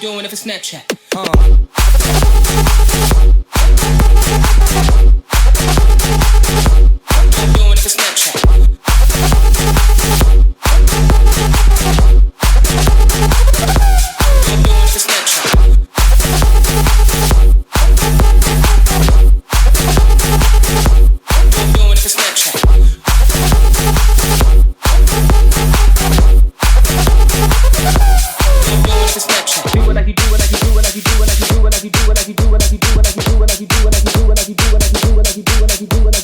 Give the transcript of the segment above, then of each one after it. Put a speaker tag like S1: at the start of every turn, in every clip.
S1: doing if it's Snapchat? huh?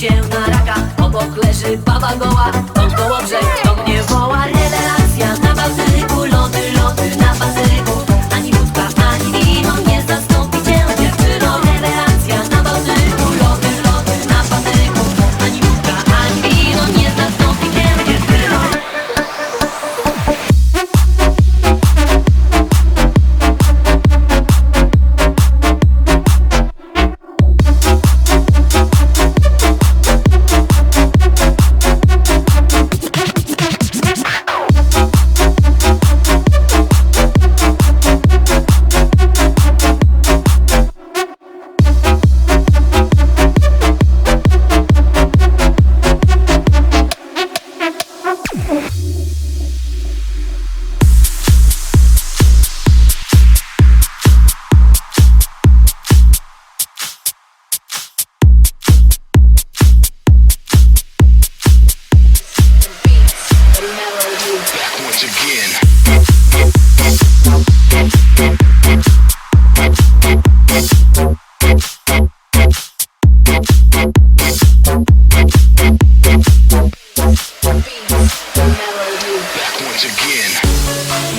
S1: się na raka. Obok leży baba goła. Dąb koło brzeg, do mnie woła.
S2: once again.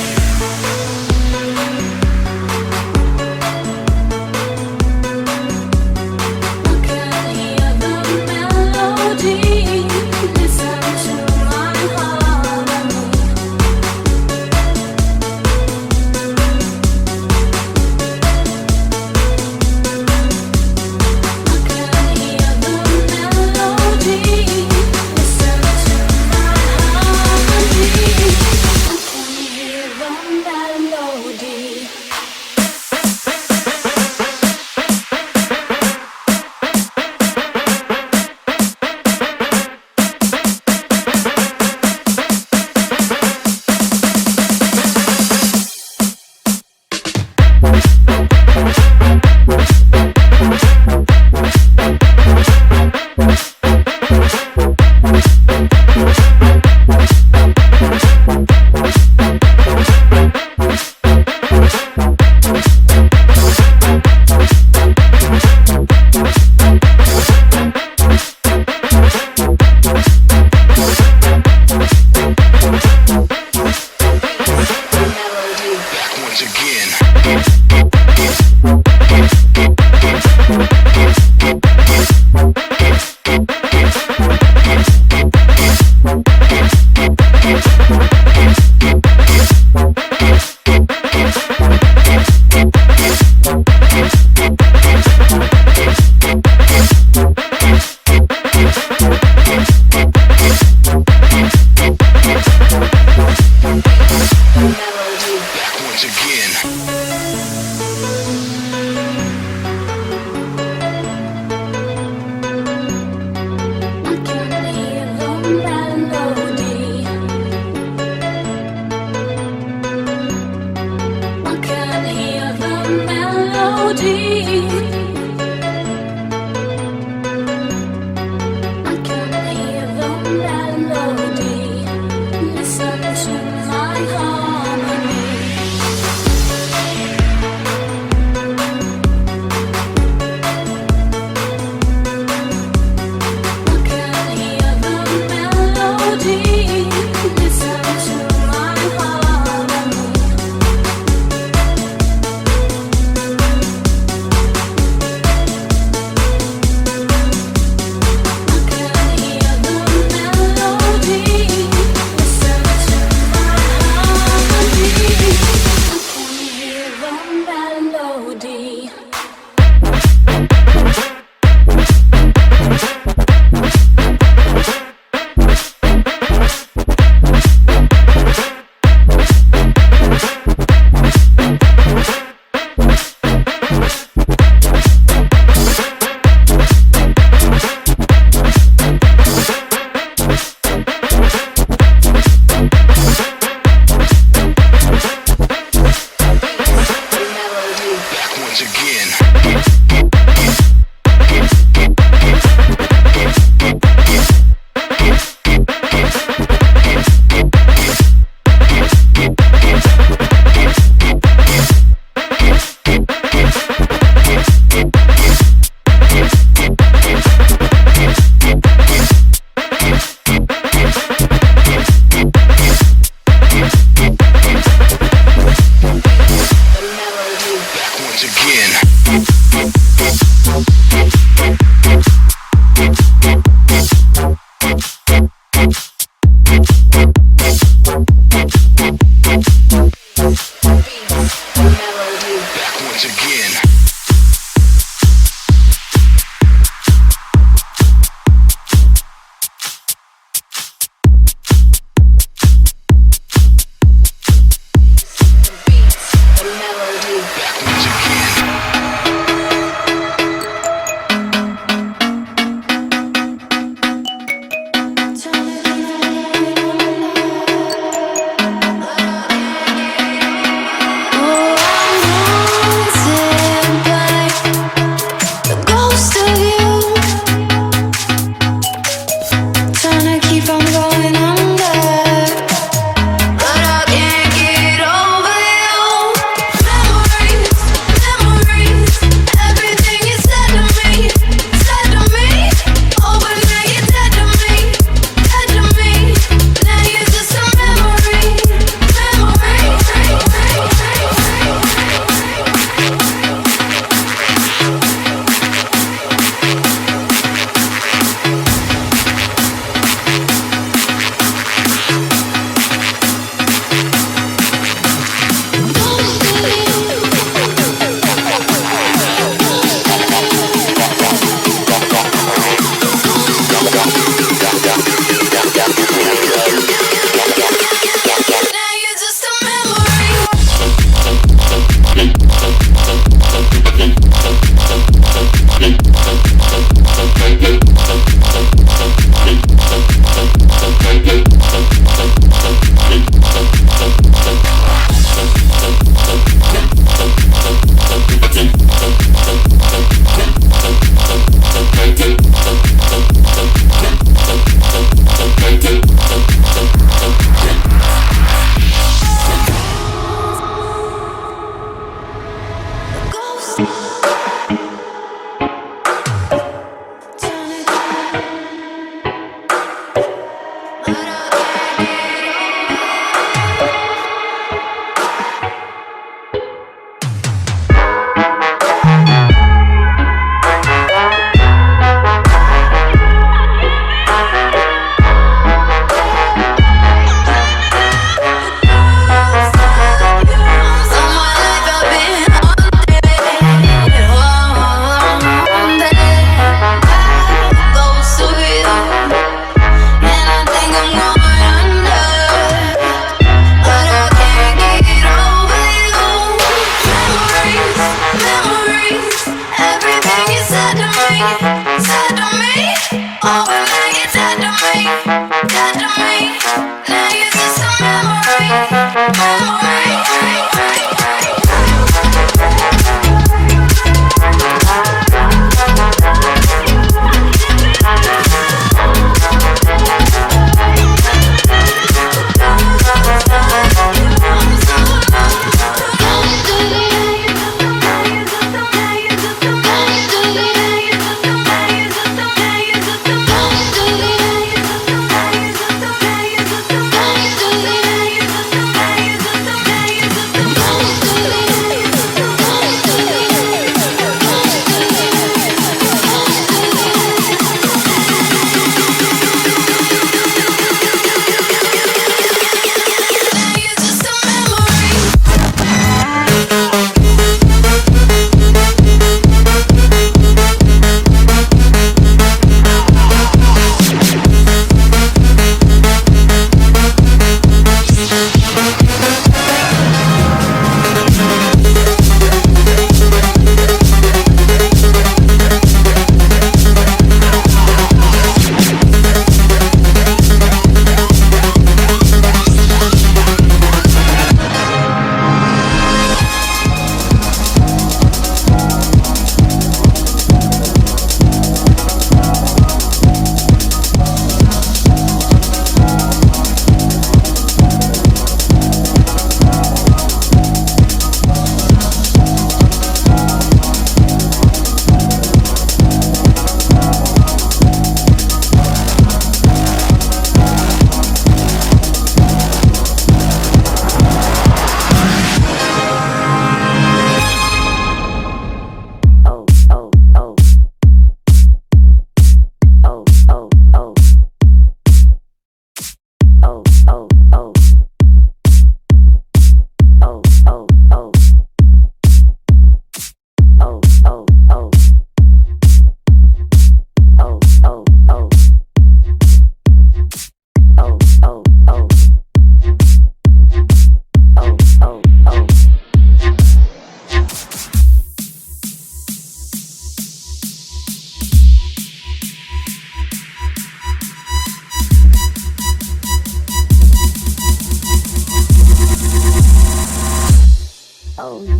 S3: Oh,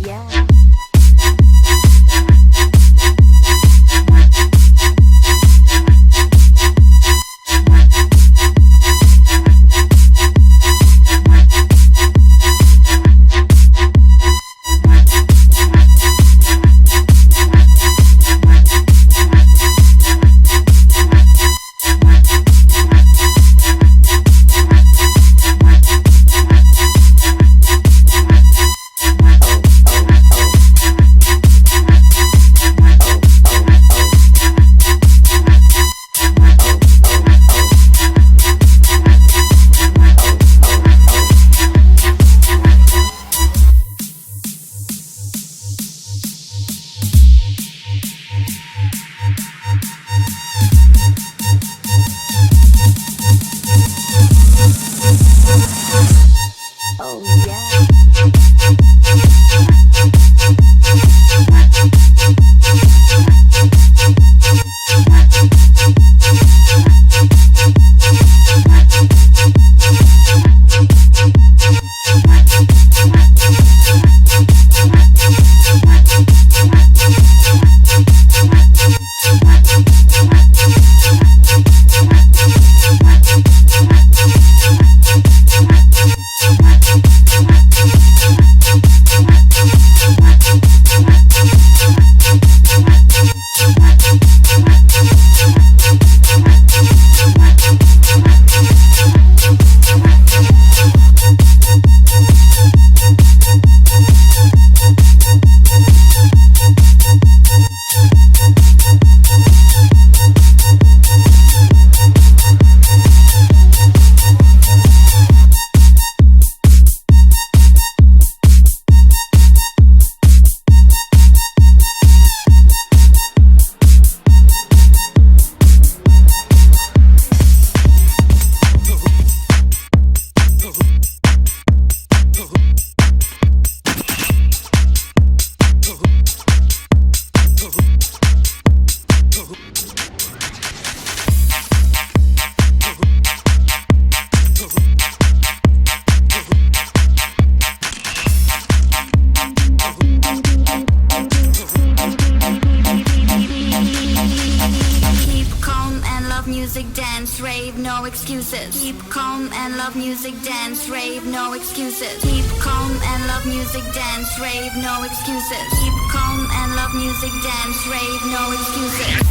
S3: rave, no excuses. Keep calm and love music, dance, rave, no excuses. Keep calm and love music, dance, rave, no excuses. Keep calm and love music, dance, rave, no excuses.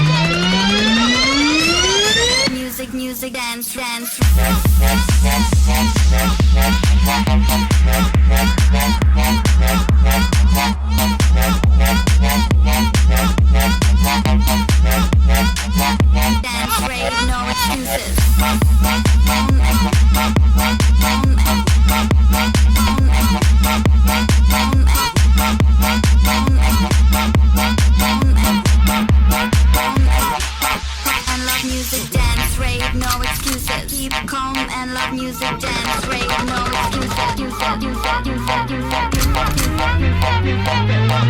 S3: music, music, dance, dance. Dance rave, no excuses. music no excuses. Keep calm and love music, dance rave. no excuses. You said, you said, you said, you said, you said, you said, you said, you said, you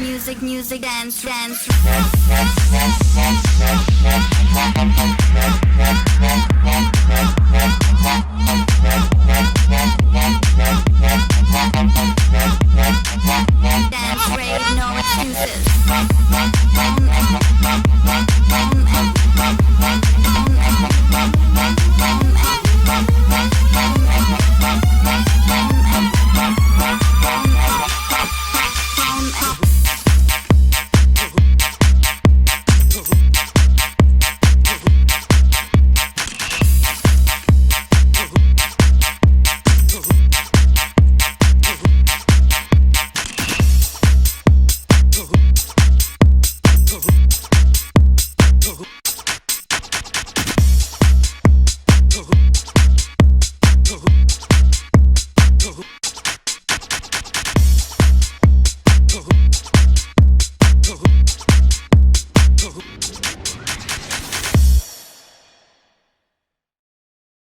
S3: Music, music, dance, dance. Dance rave. no excuses.